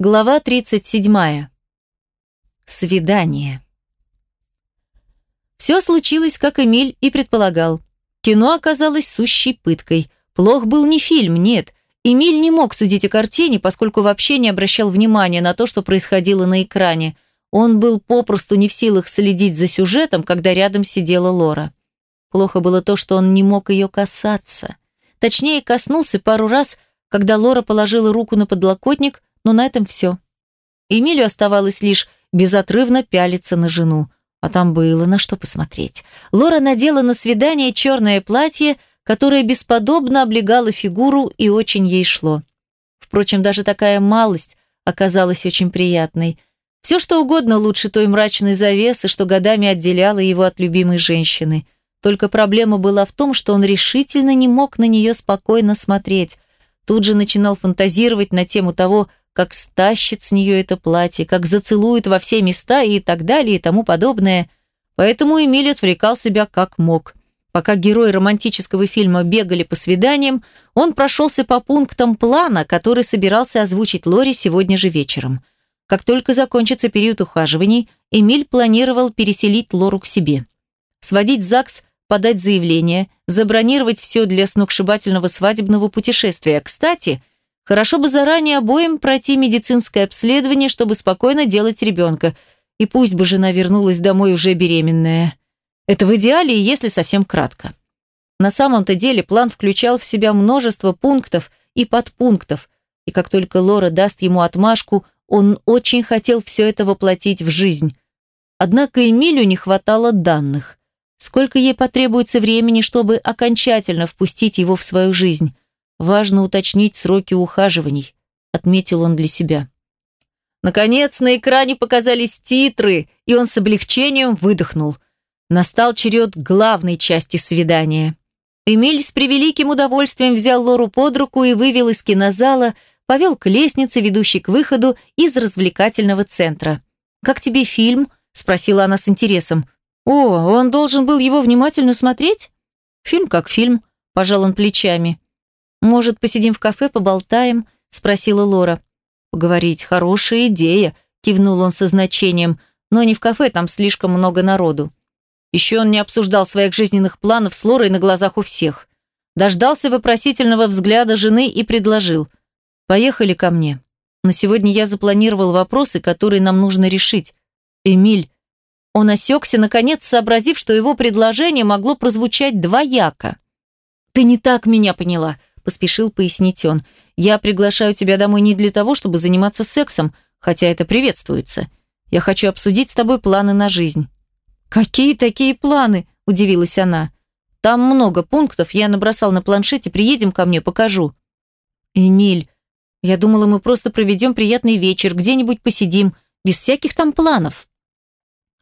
Глава 37. Свидание. Все случилось, как Эмиль и предполагал. Кино оказалось сущей пыткой. Плох был не фильм, нет. Эмиль не мог судить о картине, поскольку вообще не обращал внимания на то, что происходило на экране. Он был попросту не в силах следить за сюжетом, когда рядом сидела Лора. Плохо было то, что он не мог ее касаться. Точнее, коснулся пару раз, когда Лора положила руку на подлокотник, но на этом все. Эмилю оставалось лишь безотрывно пялиться на жену. А там было на что посмотреть. Лора надела на свидание черное платье, которое бесподобно облегало фигуру и очень ей шло. Впрочем, даже такая малость оказалась очень приятной. Все что угодно лучше той мрачной завесы, что годами отделяла его от любимой женщины. Только проблема была в том, что он решительно не мог на нее спокойно смотреть. Тут же начинал фантазировать на тему того, как стащит с нее это платье, как зацелует во все места и так далее и тому подобное. Поэтому Эмиль отвлекал себя как мог. Пока герои романтического фильма бегали по свиданиям, он прошелся по пунктам плана, который собирался озвучить Лори сегодня же вечером. Как только закончится период ухаживаний, Эмиль планировал переселить Лору к себе. Сводить ЗАГС, подать заявление, забронировать все для сногсшибательного свадебного путешествия. Кстати – Хорошо бы заранее обоим пройти медицинское обследование, чтобы спокойно делать ребенка. И пусть бы жена вернулась домой уже беременная. Это в идеале, если совсем кратко. На самом-то деле план включал в себя множество пунктов и подпунктов, и как только Лора даст ему отмашку, он очень хотел все это воплотить в жизнь. Однако Эмилю не хватало данных. Сколько ей потребуется времени, чтобы окончательно впустить его в свою жизнь? Важно уточнить сроки ухаживаний, отметил он для себя. Наконец на экране показались титры, и он с облегчением выдохнул. Настал черед главной части свидания. Эмиль с превеликим удовольствием взял Лору под руку и вывел из кинозала, повел к лестнице, ведущей к выходу из развлекательного центра. «Как тебе фильм?» – спросила она с интересом. «О, он должен был его внимательно смотреть?» «Фильм как фильм», – пожал он плечами. «Может, посидим в кафе, поболтаем?» – спросила Лора. «Поговорить – хорошая идея», – кивнул он со значением. «Но не в кафе, там слишком много народу». Еще он не обсуждал своих жизненных планов с Лорой на глазах у всех. Дождался вопросительного взгляда жены и предложил. «Поехали ко мне. На сегодня я запланировал вопросы, которые нам нужно решить. Эмиль». Он осекся, наконец сообразив, что его предложение могло прозвучать двояко. «Ты не так меня поняла», поспешил пояснить он. «Я приглашаю тебя домой не для того, чтобы заниматься сексом, хотя это приветствуется. Я хочу обсудить с тобой планы на жизнь». «Какие такие планы?» – удивилась она. «Там много пунктов, я набросал на планшете, приедем ко мне, покажу». «Эмиль, я думала, мы просто проведем приятный вечер, где-нибудь посидим, без всяких там планов».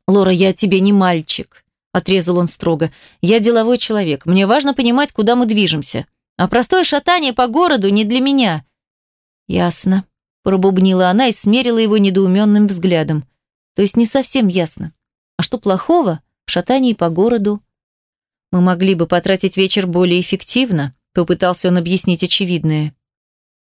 «Лора, я тебе не мальчик», – отрезал он строго. «Я деловой человек, мне важно понимать, куда мы движемся. А простое шатание по городу не для меня». «Ясно», – пробубнила она и смерила его недоуменным взглядом. «То есть не совсем ясно. А что плохого в шатании по городу?» «Мы могли бы потратить вечер более эффективно», – попытался он объяснить очевидное.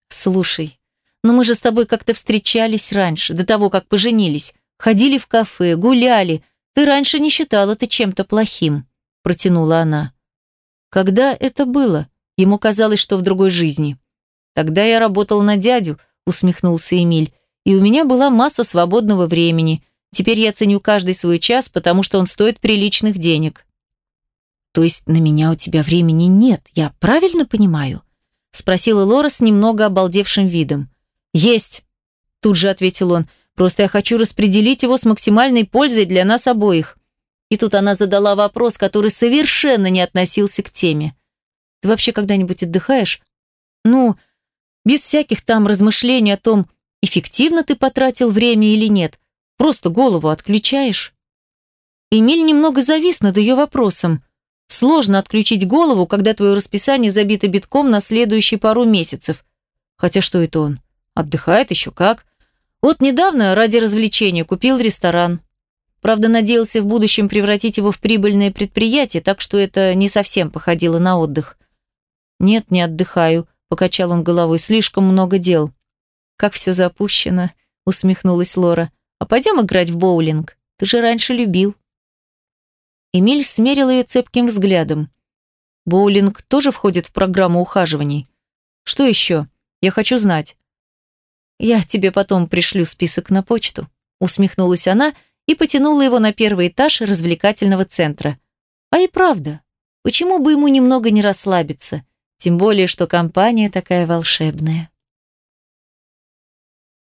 «Слушай, ну мы же с тобой как-то встречались раньше, до того, как поженились. Ходили в кафе, гуляли. Ты раньше не считал это чем-то плохим», – протянула она. «Когда это было?» Ему казалось, что в другой жизни. Тогда я работал на дядю, усмехнулся Эмиль, и у меня была масса свободного времени. Теперь я ценю каждый свой час, потому что он стоит приличных денег. То есть на меня у тебя времени нет, я правильно понимаю? Спросила Лора с немного обалдевшим видом. Есть, тут же ответил он. Просто я хочу распределить его с максимальной пользой для нас обоих. И тут она задала вопрос, который совершенно не относился к теме. Ты вообще когда-нибудь отдыхаешь? Ну, без всяких там размышлений о том, эффективно ты потратил время или нет. Просто голову отключаешь. Эмиль немного завис над ее вопросом. Сложно отключить голову, когда твое расписание забито битком на следующие пару месяцев. Хотя что это он? Отдыхает еще как. Вот недавно ради развлечения купил ресторан. Правда, надеялся в будущем превратить его в прибыльное предприятие, так что это не совсем походило на отдых. «Нет, не отдыхаю», – покачал он головой, – «слишком много дел». «Как все запущено», усмехнулась Лора. «А пойдем играть в боулинг? Ты же раньше любил». Эмиль смерил ее цепким взглядом. «Боулинг тоже входит в программу ухаживаний? Что еще? Я хочу знать». «Я тебе потом пришлю список на почту», усмехнулась она и потянула его на первый этаж развлекательного центра. А и правда, почему бы ему немного не расслабиться? Тем более, что компания такая волшебная.